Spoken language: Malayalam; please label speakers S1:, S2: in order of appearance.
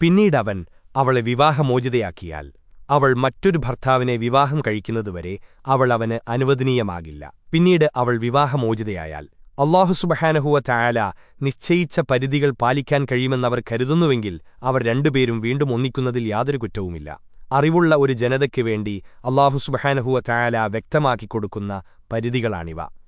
S1: പിന്നീടവൻ അവളെ വിവാഹമോചിതയാക്കിയാൽ അവൾ മറ്റൊരു ഭർത്താവിനെ വിവാഹം കഴിക്കുന്നതുവരെ അവൾ അവന് അനുവദനീയമാകില്ല. പിന്നീട് അവൾ വിവാഹമോചിതയായാൽ അള്ളാഹുസുബഹാനഹുവ ചായാല നിശ്ചയിച്ച പരിധികൾ പാലിക്കാൻ കഴിയുമെന്നവർ കരുതുന്നുവെങ്കിൽ അവർ രണ്ടുപേരും വീണ്ടും ഒന്നിക്കുന്നതിൽ യാതൊരു കുറ്റവുമില്ല. അറിവുള്ള ഒരു ജനതയ്ക്കു വേണ്ടി അള്ളാഹുസുബഹാനഹുവ ചായാല വ്യക്തമാക്കിക്കൊടുക്കുന്ന പരിധികളാണിവ.